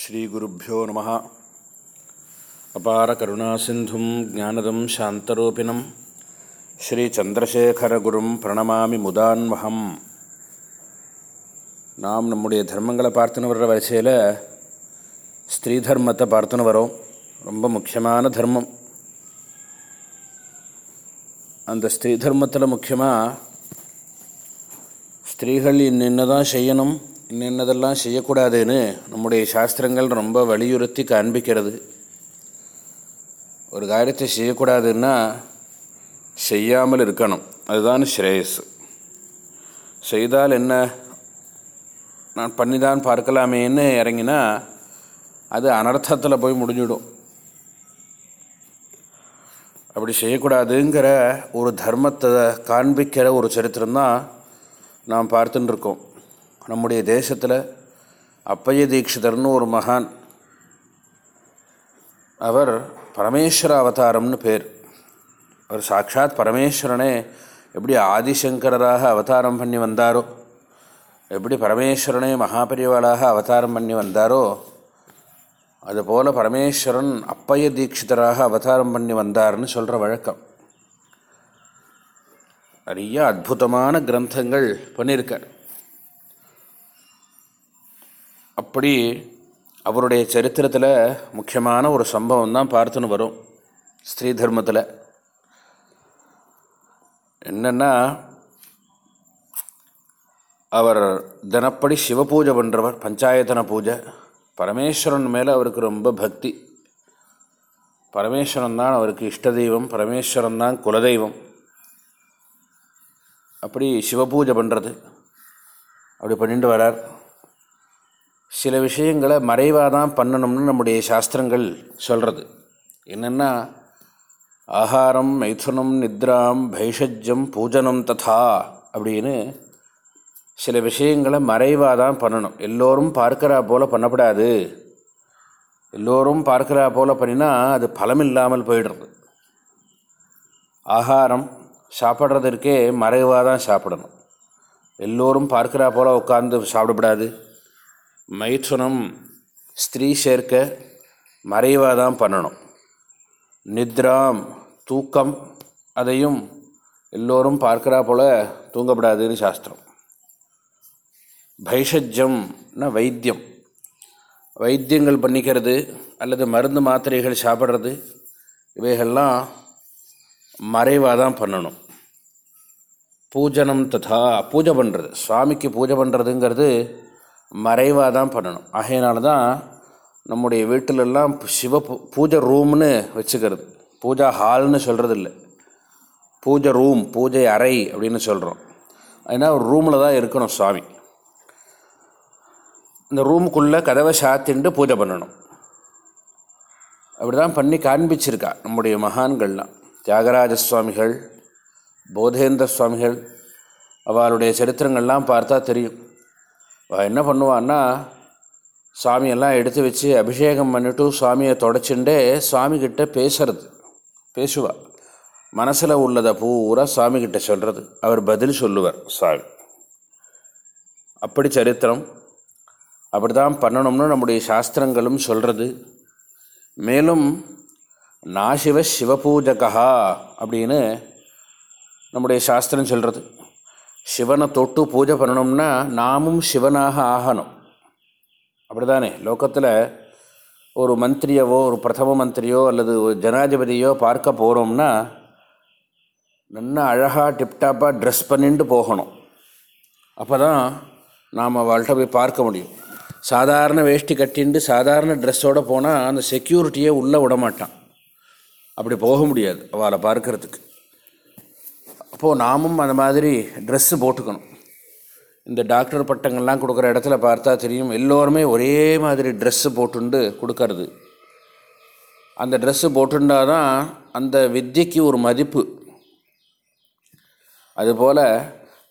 ஸ்ரீகுருப்போ நம. அபார கருணாசிந்தும் ஜானதம் சாந்தரூபிணம். ஸ்ரீச்சந்திரசேகரகுரும் பிரணமாமி முதான்வகம் நாம் நம்முடைய தர்மங்களை பார்த்துன்னு வர்ற வரிசையில் ஸ்திரீ தர்மத்தை பார்த்துன்னு வரோம். ரொம்ப முக்கியமான தர்மம். அந்த ஸ்திரீ தர்மத்தில் முக்கியமாக ஸ்திரீகள் இன்னென்ன தான் செய்யணும். இன்னென்னதெல்லாம் செய்யக்கூடாதுன்னு நம்முடைய சாஸ்திரங்கள் ரொம்ப வலியுறுத்தி காண்பிக்கிறது. ஒரு காரியத்தை செய்யக்கூடாதுன்னா செய்யாமல் இருக்கணும். அதுதான் ஸ்ரேயஸ். செய்தால் என்ன? நான் பண்ணி தான் பார்க்கலாமேன்னு இறங்கினா அது அனர்த்தத்தில் போய் முடிஞ்சிடும். அப்படி செய்யக்கூடாதுங்கிற ஒரு தர்மத்தை காண்பிக்கிற ஒரு சரித்திரம்தான் நாம் பார்த்துன்னு இருக்கோம். நம்முடைய தேசத்தில் அப்பைய தீட்சிதர்னு ஒரு மகான். அவர் பரமேஸ்வர அவதாரம்னு பேர். அவர் சாட்சாத் பரமேஸ்வரனே எப்படி ஆதிசங்கராக அவதாரம் பண்ணி வந்தாரோ எப்படி பரமேஸ்வரனே மகாபரிவாளாக அவதாரம் பண்ணி வந்தாரோ அதுபோல் பரமேஸ்வரன் அப்பைய தீட்சிதராக அவதாரம் பண்ணி வந்தார்னு சொல்கிற வழக்கம். நிறைய அற்புதமான கிரந்தங்கள் பண்ணியிருக்கார் அப்படி அவருடைய சரித்திரத்தில் முக்கியமான ஒரு சம்பவம் தான் பார்த்துன்னு வரும் ஸ்ரீ தர்மத்தில். என்னென்னா அவர் தினப்படி சிவ பூஜை பண்ணுறவர் பஞ்சாயத்தன பூஜை. பரமேஸ்வரன் மேலே அவருக்கு ரொம்ப பக்தி. பரமேஸ்வரன் தான் அவருக்கு இஷ்ட தெய்வம் பரமேஸ்வரன் தான் குலதெய்வம். அப்படி சிவ பூஜை பண்ணுறது அப்படி பண்ணிட்டு வரார் சில விஷயங்களை மறைவாக தான் பண்ணணும்னு நம்முடைய சாஸ்திரங்கள் சொல்கிறது என்னென்னா ஆகாரம் மைதுனம் நித்ராம் பைஷஜ்யம் பூஜனம் ததா அப்படின்னு சில விஷயங்களை மறைவாக தான் பண்ணணும். எல்லோரும் பார்க்கிறா போல் பண்ணப்படாது. எல்லோரும் பார்க்கிறா போல் பண்ணினா அது பலம் இல்லாமல் போயிடுறது. ஆகாரம் சாப்பிட்றதற்கே மறைவாக தான் சாப்பிடணும். எல்லோரும் பார்க்கிறா போல் உட்காந்து சாப்பிடப்படாது. மைதுனம் ஸ்திரீ சேர்க்க மறைவாக தான் பண்ணணும். நித்ராம் தூக்கம் அதையும் எல்லோரும் பார்க்குறா போல் தூங்கப்படாதுன்னு சாஸ்திரம். பைஷஜ்யம்னா வைத்தியம். வைத்தியங்கள் பண்ணிக்கிறது அல்லது மருந்து மாத்திரைகள் சாப்பிட்றது இவைகள்லாம் மறைவாக தான் பண்ணணும். பூஜனம் ததா பூஜை பண்ணுறது சுவாமிக்கு பூஜை பண்ணுறதுங்கிறது மறைவாக தான் பண்ணணும். ஆகையினால தான் நம்முடைய வீட்டிலெல்லாம் சிவ பூஜை ரூம்னு வச்சுக்கிறது. பூஜா ஹால்னு சொல்கிறது இல்லை பூஜை ரூம் பூஜை அறை அப்படின்னு சொல்கிறோம் ஏன்னா ஒரு ரூமில் தான் இருக்கணும் சுவாமி. இந்த ரூமுக்குள்ளே கதவை சாத்தின்ட்டு பூஜை பண்ணணும். அப்படி தான் பண்ணி காண்பிச்சிருக்கா நம்முடைய மகான்கள்லாம். தியாகராஜ சுவாமிகள் போதேந்திர சுவாமிகள் அவளுடைய சரித்திரங்கள்லாம் பார்த்தா தெரியும். என்ன பண்ணுவான்னா சாமியெல்லாம் எடுத்து வச்சு அபிஷேகம் பண்ணிவிட்டு சுவாமியை தொடச்சுண்டே சுவாமிகிட்ட பேசுறது பேசுவா. மனசில் உள்ளதை பூரா சுவாமிகிட்ட சொல்கிறது அவர் பதில் சொல்லுவார் சாமி. அப்படி சரித்திரம். அப்படி தான் பண்ணணும்னு நம்முடைய சாஸ்திரங்களும் சொல்கிறது மேலும் நாசிவ சிவபூஜகா அப்படின்னு நம்முடைய சாஸ்திரம் சொல்கிறது சிவனை தொட்டு பூஜை பண்ணணும்னா நாமும் சிவனாக ஆகணும். அப்படி தானே லோக்கத்தில் ஒரு மந்திரியவோ ஒரு பிரதம மந்திரியோ அல்லது ஒரு ஜனாதிபதியோ பார்க்க போகிறோம்னா நல்லா அழகாக டிப்டாப்பாக ட்ரெஸ் பண்ணிட்டு போகணும். அப்போ தான் நாம் அவள்கிட்ட போய் பார்க்க முடியும். சாதாரண வேஷ்டி கட்டிண்டு சாதாரண ட்ரெஸ்ஸோடு போனால் அந்த செக்யூரிட்டியே உள்ளே விட மாட்டான் அப்படி போக முடியாது அவளை பார்க்கறதுக்கு. அப்போது நாமும் அந்த மாதிரி ட்ரெஸ்ஸு போட்டுக்கணும். இந்த டாக்டர் பட்டங்கள்லாம் கொடுக்குற இடத்துல பார்த்தா தெரியும் எல்லோருமே ஒரே மாதிரி ட்ரெஸ்ஸு போட்டுண்டு கொடுக்கறது. அந்த ட்ரெஸ்ஸு போட்டுண்டா தான் அந்த வித்தியக்கு ஒரு மதிப்பு. அதுபோல்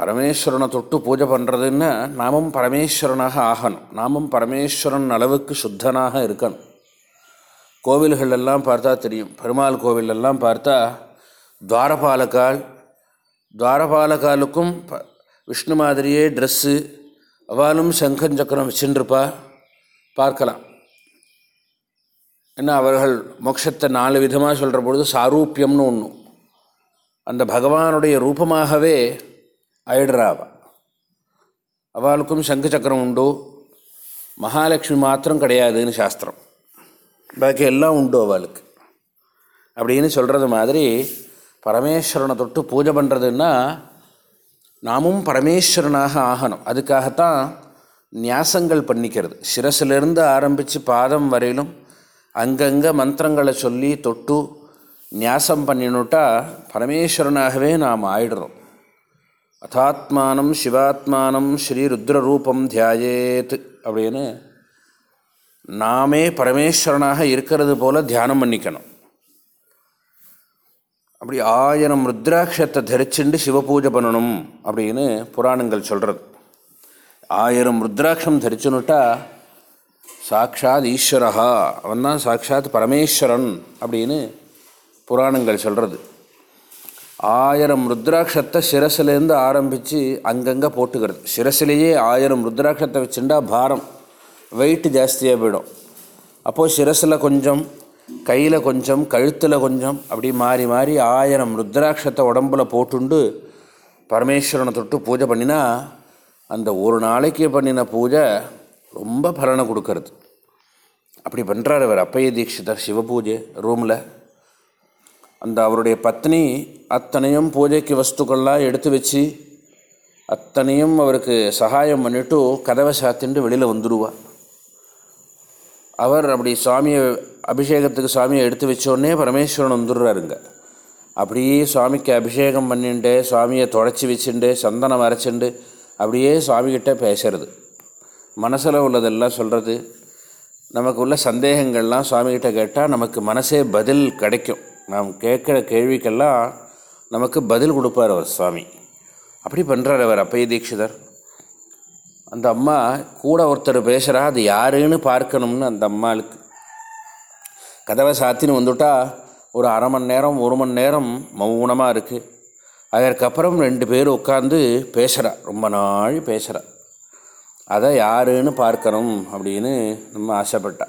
பரமேஸ்வரனை தொட்டு பூஜை பண்ணுறதுன்னா நாமும் பரமேஸ்வரனாக ஆகணும். நாமும் பரமேஸ்வரன் அளவுக்கு சுத்தனாக இருக்கணும். கோவில்கள் எல்லாம் பார்த்தா தெரியும். பெருமாள் கோவிலெல்லாம் பார்த்தா துவாரபாலக்கால் துவாரபாலகாலுக்கும் ப விஷ்ணு மாதிரியே ட்ரெஸ்ஸு அவளும் சங்கஞ்சக்கரம் வச்சுருப்பா பார்க்கலாம். ஏன்னா அவர்கள் மோட்சத்தை நாலு விதமாக சொல்கிற பொழுது சாரூப்பியம்னு ஒன்று அந்த பகவானுடைய ரூபமாகவே ஆயிடுறாவா அவளுக்கும் சங்கு சக்கரம் உண்டு. மகாலட்சுமி மாத்திரம் கிடையாதுன்னு சாஸ்திரம். பாக்கி எல்லாம் உண்டு அவளுக்கு. அப்படின்னு சொல்கிறது மாதிரி பரமேஸ்வரனை தொட்டு பூஜை பண்ணுறதுன்னா நாமும் பரமேஸ்வரனாக ஆகணும். அதுக்காகத்தான் நியாசங்கள் பண்ணிக்கிறது. சிரசிலிருந்து ஆரம்பித்து பாதம் வரையிலும் அங்கங்கே மந்திரங்களை சொல்லி தொட்டு நியாசம் பண்ணினுட்டா பரமேஸ்வரனாகவே நாம் ஆயிடுறோம். அதாத்மானம் சிவாத்மானம் ஸ்ரீ ருத்ரரூபம் தியாயேத் அப்படின்னு நாமே பரமேஸ்வரனாக இருக்கிறது போல தியானம் பண்ணிக்கணும். அப்படி ஆயிரம் ருத்ராட்சத்தை தரிச்சுண்டு சிவபூஜை பண்ணணும் அப்படின்னு புராணங்கள் சொல்கிறது ஆயிரம் ருத்ராட்சம் தரிச்சுனுட்டா சாக்ஷாத் ஈஸ்வரஹா அவன் தான் சாக்ஷாத் பரமேஸ்வரன் அப்படின்னு புராணங்கள் சொல்கிறது ஆயிரம் ருத்ராட்சத்தை சிரசிலேருந்து ஆரம்பித்து அங்கங்கே போட்டுக்கிறது. சிரசிலேயே ஆயிரம் ருத்ராட்சத்தை வச்சுட்டா பாரம். வெயிட் ஜாஸ்தியாக போயிடும். அப்போது சிரசில் கொஞ்சம் கையில் கொஞ்சம் கழுத்தில் கொஞ்சம் அப்படி மாறி மாறி ஆயிரம் ருத்ராட்சத்தை உடம்புல போட்டுண்டு பரமேஸ்வரனை தொட்டு பூஜை பண்ணினா அந்த ஒரு நாளைக்கு பண்ணின பூஜை ரொம்ப பலனை கொடுக்கறது. அப்படி பண்ணுறார் அவர் அப்பைய தீட்சிதர் சிவபூஜை ரூமில். அந்த அவருடைய பத்னி அத்தனையும் பூஜைக்கு வஸ்துக்கள்லாம் எடுத்து வச்சு அத்தனையும் அவருக்கு சகாயம் பண்ணிவிட்டு கதவை சாத்தின்ட்டு வெளியில் வந்துடுவாள் அவர் அப்படி சுவாமியை அபிஷேகத்துக்கு சுவாமியை எடுத்து வச்சோடனே பரமேஸ்வரன் வந்துடுறாருங்க. அப்படியே சுவாமிக்கு அபிஷேகம் பண்ணிட்டு சுவாமியை தொடச்சி வச்சுண்டு சந்தனம் அரைச்சிண்டு அப்படியே சுவாமிகிட்ட பேசுறது. மனசில் உள்ளதெல்லாம் சொல்கிறது நமக்கு உள்ள சந்தேகங்கள்லாம் சுவாமிகிட்ட கேட்டால் நமக்கு மனசே பதில் கிடைக்கும். நாம் கேட்குற கேள்விக்கெல்லாம் நமக்கு பதில் கொடுப்பார் அவர் சுவாமி அப்படி பண்ணுறார் அவர் அப்பைய தீட்சிதர். அந்த அம்மா கூட ஒருத்தர் பேசுகிறா அது யாருன்னு பார்க்கணும்னு அந்த அம்மாளுக்கு கதவை சாத்தின்னு வந்துட்டா ஒரு அரை மணி நேரம் ஒரு மணி நேரம் மௌனமாக இருக்குது அதற்கப்புறம் ரெண்டு பேர் உட்காந்து பேசுகிறா ரொம்ப நாள் பேசுகிறா அதை யாருன்னு பார்க்கணும் அப்படின்னு நம்ம ஆசைப்பட்டா.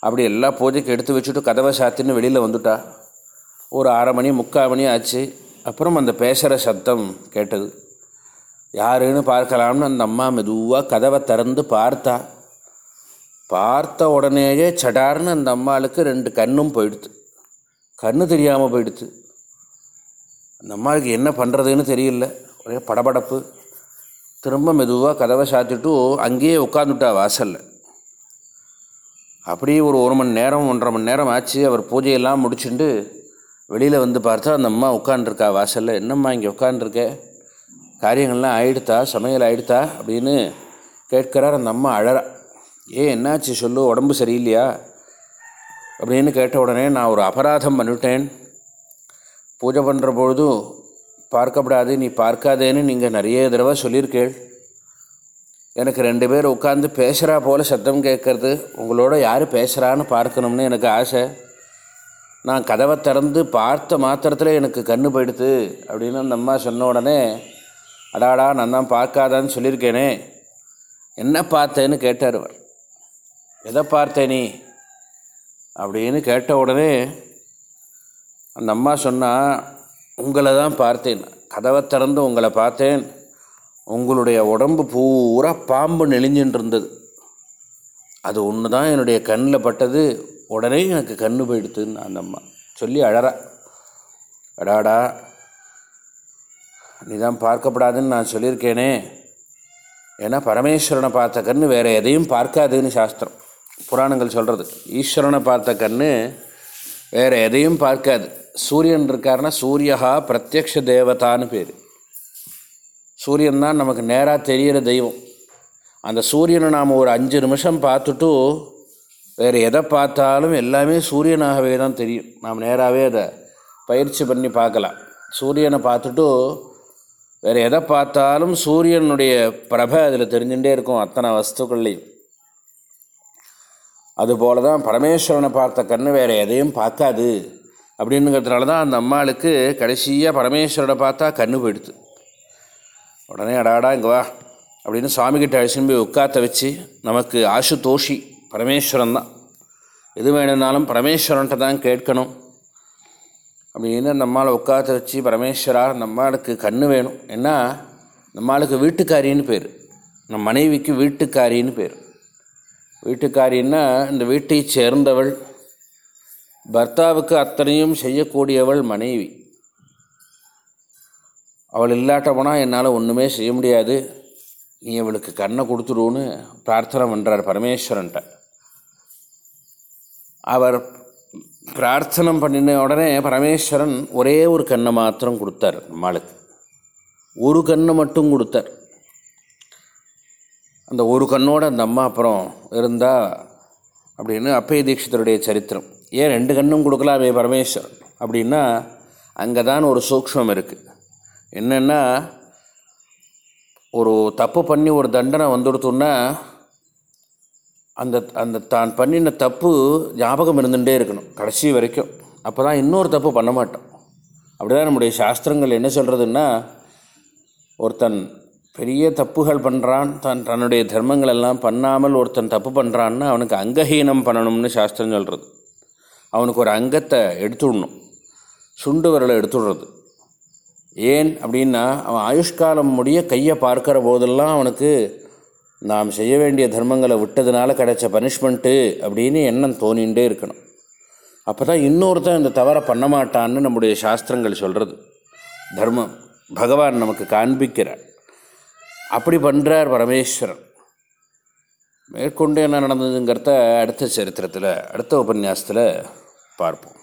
அப்படி எல்லா பூஜைக்கு எடுத்து வச்சுட்டு கதவை சாத்தின்னு வெளியில் வந்துட்டா. ஒரு அரை மணி முக்கால் மணி ஆச்சு. அப்புறம் அந்த பேசுகிற சத்தம் கேட்டது. யாருன்னு பார்க்கலாம்னு அந்த அம்மா மெதுவாக கதவை திறந்து பார்த்தா. பார்த்த உடனேயே சடார்னு அந்த அம்மாளுக்கு ரெண்டு கண்ணும் போயிடுது கண்ணு தெரியாமல் போயிடுது அந்த அம்மாவுக்கு என்ன பண்ணுறதுன்னு தெரியல. ஒரே படபடப்பு. திரும்ப மெதுவாக கதவை சாத்திட்டு அங்கேயே உட்காந்துட்டா வாசலில். அப்படியே ஒரு ஒரு மணி நேரம் ஒன்றரை மணி நேரம் ஆச்சு. அவர் பூஜையெல்லாம் முடிச்சுட்டு வெளியில் வந்து பார்த்தா அந்த அம்மா உட்காண்டிருக்கா வாசலில். என்னம்மா இங்கே உட்காண்ட்ருக்க காரியங்கள்லாம் ஆயிடுத்தா சமையல் ஆயிடுத்தா அப்படின்னு கேட்கிறார். அந்த அம்மா அழறா ஏன் என்னாச்சு சொல்லு உடம்பு சரியில்லையா? அப்படின்னு கேட்ட உடனே நான் ஒரு அபராதம் பண்ணிவிட்டேன் பூஜை பண்ணுற பொழுதும் பார்க்கப்படாது நீ பார்க்காதேன்னு நீங்கள் நிறைய தடவை சொல்லியிருக்கேள். எனக்கு ரெண்டு பேர் உட்காந்து பேசுகிறா போல் சத்தம் கேட்கறது. உங்களோட யார் பேசுகிறான்னு பார்க்கணும்னு எனக்கு ஆசை. நான் கதவை திறந்து பார்த்த மாத்திரத்தில் எனக்கு கண்ணு போயிடுது அப்படின்னு அந்த அம்மா சொன்ன உடனே அடாடா நான் தான் பார்க்காதான்னு சொல்லியிருக்கேனே. என்ன பார்த்தேன்னு கேட்டார் அவர். எதை பார்த்தே நீ? அப்படின்னு கேட்ட உடனே அந்த அம்மா சொன்னால் உங்களை தான் பார்த்தேன். கதவை திறந்து உங்களை பார்த்தேன். உங்களுடைய உடம்பு பூரா பாம்பு நெளிஞ்சுட்டு இருந்தது அது ஒன்று தான் என்னுடைய கண்ணில் பட்டது. உடனே எனக்கு கண்ணு போயிடுத்துன்னு அந்த அம்மா சொல்லி அழறா. அடாடா நீதான் பார்க்கப்படாதுன்னு நான் சொல்லியிருக்கேனே. ஏன்னா பரமேஸ்வரனை பார்த்த கண்ணு வேறு எதையும் பார்க்காதுன்னு சாஸ்திரம். புராணங்கள் சொல்கிறது ஈஸ்வரனை பார்த்த கண்ணு வேறு எதையும் பார்க்காது. சூரியன் இருக்காருன்னா சூரியகா பிரத்யக்ஷ தேவதான்னு பேர். சூரியன் தான் நமக்கு நேராக தெரிகிற தெய்வம். அந்த சூரியனை நாம் ஒரு அஞ்சு நிமிஷம் பார்த்துட்டு வேறு எதை பார்த்தாலும் எல்லாமே சூரியனாகவே தான் தெரியும். நாம் நேராகவே அதை பயிற்சி பண்ணி பார்க்கலாம். சூரியனை பார்த்துட்டு வேறு எதை பார்த்தாலும் சூரியனுடைய பிரபை அதில் தெரிஞ்சுட்டே இருக்கும் அத்தனை வஸ்துக்கள்லையும். அதுபோல தான் பரமேஸ்வரனை பார்த்த கண்ணு வேறு எதையும் பார்க்காது. அப்படின்னுங்கிறதுனால தான் அந்த அம்மாளுக்கு கடைசியாக பரமேஸ்வரனை பார்த்தா கண்ணு போயிடுது. உடனே அடாடா இங்கே வா அப்படின்னு சுவாமிகிட்ட அழிச்சுன்னு போய் உட்காத்த வச்சு நமக்கு ஆசுதோஷி பரமேஸ்வரன் தான் எது வேணும்னாலும் பரமேஸ்வரன்ட்ட தான் கேட்கணும். அப்படின்னு நம்மளை உட்காந்து வச்சு பரமேஸ்வரா நம்மளுக்கு கண்ணு வேணும். ஏன்னா நம்மளுக்கு வீட்டுக்காரின்னு பேர். நம் மனைவிக்கு வீட்டுக்காரின்னு பேர். வீட்டுக்காரின்னா இந்த வீட்டை சேர்ந்தவள் பர்த்தாவுக்கு அத்தனையும் செய்யக்கூடியவள் மனைவி. அவள் இல்லாட்ட போனால் என்னால் ஒன்றுமே செய்ய முடியாது. நீ அவளுக்கு கண்ணை கொடுத்துடுன்னு பிரார்த்தனை பண்ணுறார் பரமேஸ்வரன்ட்ட. அவர் பிரார்த்தனை பண்ணின உடனே பரமேஸ்வரன் ஒரே ஒரு கண்ணை மாத்திரம் கொடுத்தார் நம்மளுக்கு. ஒரு கண்ணை மட்டும் கொடுத்தார். அந்த ஒரு கண்ணோட அந்த அம்மா அப்புறம் இருந்தா அப்படின்னு அப்பய தீட்சிதருடைய சரித்திரம். ஏன் ரெண்டு கண்ணும் கொடுக்கலாமே பரமேஸ்வரன்? அப்படின்னா அங்கே தான் ஒரு சூக்ஷ்மம் இருக்குது என்னென்னா ஒரு தப்பு பண்ணி ஒரு தண்டனை வந்துடுத்துன்னா அந்த அந்த தான் பண்ணின தப்பு ஞாபகம் இருந்துகிட்டே இருக்கணும் கடைசி வரைக்கும். அப்போ தான் இன்னொரு தப்பு பண்ண மாட்டோம். அப்படி தான் நம்முடைய சாஸ்திரங்கள் என்ன சொல்கிறதுன்னா ஒருத்தன் பெரிய தப்புகள் பண்ணுறான் தன் தன்னுடைய தர்மங்கள் எல்லாம் பண்ணாமல் ஒருத்தன் தப்பு பண்ணுறான்னா அவனுக்கு அங்கஹீனம் பண்ணணும்னு சாஸ்திரம் சொல்கிறது அவனுக்கு ஒரு அங்கத்தை எடுத்துடணும் சுண்டு விரலை எடுத்துடுறது. ஏன் அப்படின்னா அவன் ஆயுஷ்காலம் முடிய கையை பார்க்குற போதெல்லாம் அவனுக்கு நாம் செய்ய வேண்டிய தர்மங்களை விட்டதுனால கிடைச்ச பனிஷ்மெண்ட்டு அப்படின்னு எண்ணம் தோணிகிட்டே இருக்கணும். அப்போ தான் இன்னொருத்தன் இந்த தவறை பண்ண மாட்டான்னு நம்முடைய சாஸ்திரங்கள் சொல்கிறது தர்மம். பகவான் நமக்கு காண்பிக்கிறார். அப்படி பண்ணுறார் பரமேஸ்வரன். மேற்கொண்டு என்ன நடந்ததுங்கிறத அடுத்த சரித்திரத்தில் அடுத்த உபன்யாசத்தில் பார்ப்போம்.